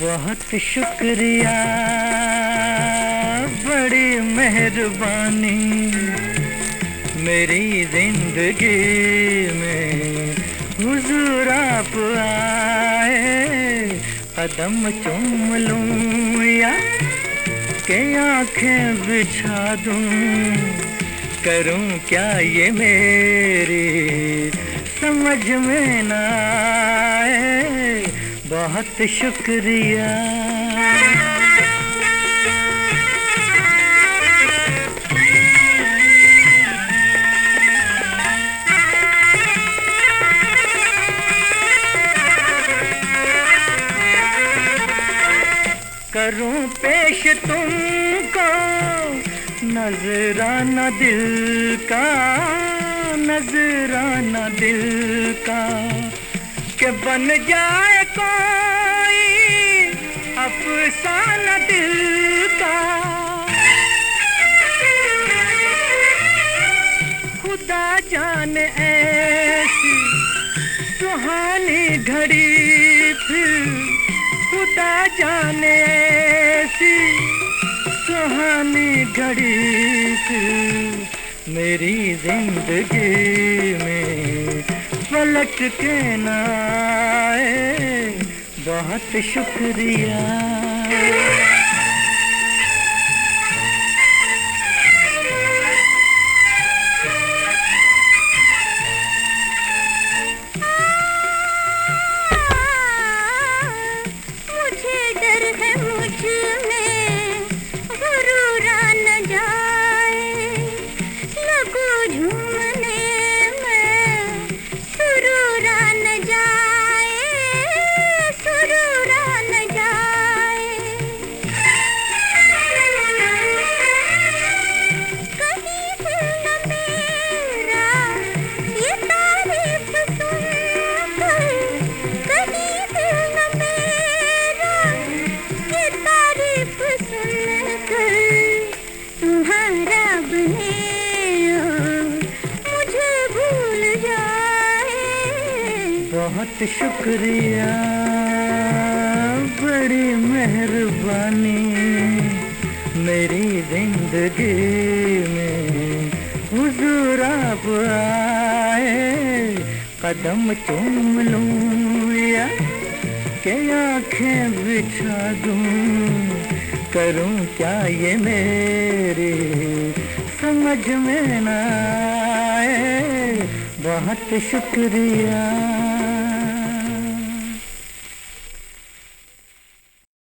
बहुत शुक्रिया, बड़ी मेहरबानी मेरी ज़िंदगी में। हुजूर आप आए, कदम चूम लूँ या के आँखें बिछा दूँ? करूँ क्या ये मेरी? समझ में ना आए बहुत शुक्रिया। करूँ पेश तुमको नजराना दिल का, नजराना दिल का। के बन जाए कोई अफसाना दिल का। खुदा जान ऐसी सुहानी घड़ी फिर। खुदा जाने ऐसी सुहानी घड़ी मेरी ज़िंदगी में पलट के नाए बहुत शुक्रिया। बहुत शुक्रिया, बड़ी मेहरबानी मेरी ज़िंदगी में हुजूर आप आए। कदम चूम लूँ या के आँखें बिछा दूँ? करूँ क्या ये मेरी? समझ में ना आए। बहुत शुक्रिया।